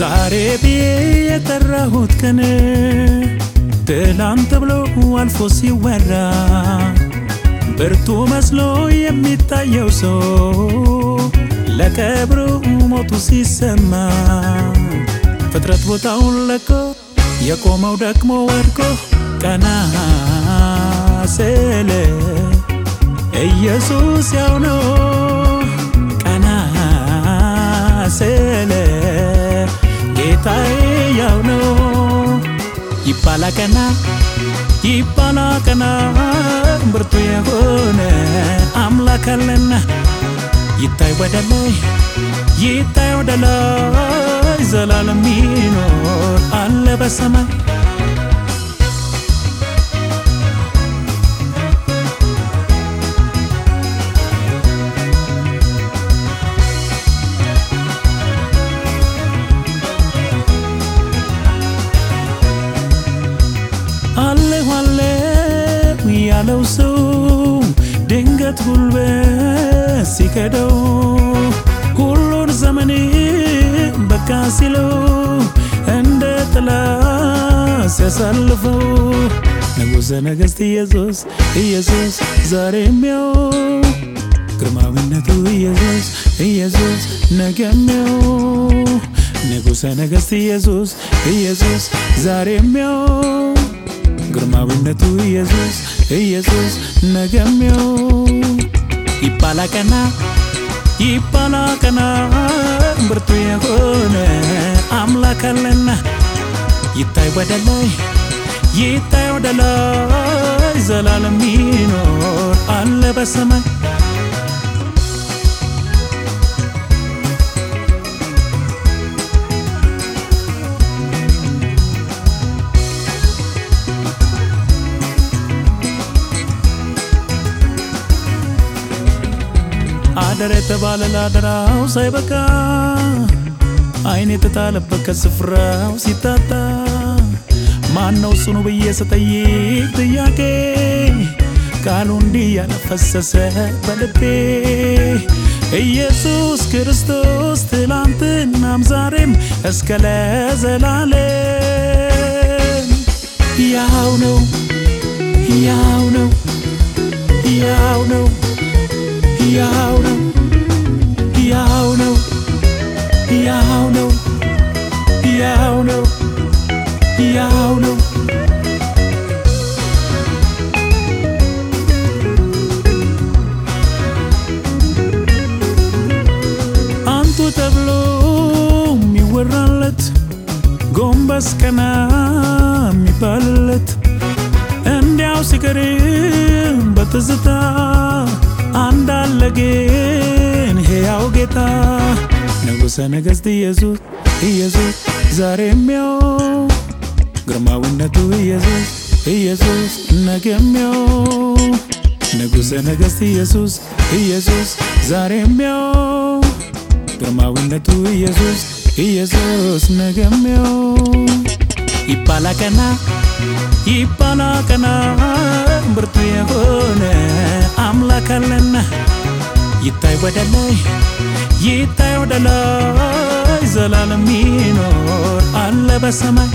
ዛሬ ብዬ የጠራሁት ቀን ትላንት ብሎ አልፎ ሲወራ ብርቱ መስሎ የሚታየው ሰው ለቀብሩ ሞቱ ሲሰማ ፍጥረት ቦታውን ለቆ የቆመው ደክሞ ወድቆ ቀና ስል ኢየሱስ ያው ነው ቀና ይባላ ቀና ብርቱ የሆነ አምላክ አለና ይታይ ወደ ላይ ይታይ ወደ ላይ ዘላለም ይኖር። አለ በሰማይ ድንገት ጉልበት ሲከደው ሁሉን ዘመን በቃ ሲለው እንደ ጥላ ሲያሳልፈው ንጉሠ ነገሥት ኢየሱስ ኢየሱስ ዛሬም ያው ግርማዊነቱ ኢየሱስ ኢየሱስ ነገም ያው ንጉሠ ነገሥት ኢየሱስ ኢየሱስ ዛሬም ያው ግርማዊነቱ ኢየሱስ ኢየሱስ ነገም ያው ይባላ ቀና ይባላ ቀና ብርቱ የሆነ አምላክ አለና ይታይ ወደ ላይ ይታይ ወደ ላይ ዘላለም ይኖር አለ በሰማይ አደር የተባለ ላደራው ሳይበቃ አይን የተጣለበት ከስፍራው ሲታጣ ማነው ጽኑ ብዬ ስጠይቅ ጥያቄ? ቃሉ እንዲህ ያለፈሰሰ በልቤ ኢየሱስ ክርስቶስ ትላንትናም ዛሬም እስከ ለዘላለም ያው ነው ያው ነው ያው ነው ያው ያው ነው። አንቱ ተብሎ የሚወራለት ጎንበስ ቀና የሚባልለት እንዲያው ሲቀርም በትዝታ አንዳለ ግን ሕያው ጌታ ንጉሠ ነገሥት ኢየሱስ ኢየሱስ ዛሬም ያው ግርማዊነቱ ኢየሱስ ኢየሱስ ያው ንጉሠ ነገሥት ኢየሱስ ኢየሱስ ያው ግርማዊነቱ ኢየሱስ ኢየሱስ ያው ይባላ ቀና ይባላ ቀና ብርቱ የሆነ አምላክ አለና ይታይ ወደ ላይ ይታይ ወደ ላይ ዘላለም ይኖር አለ በሰማይ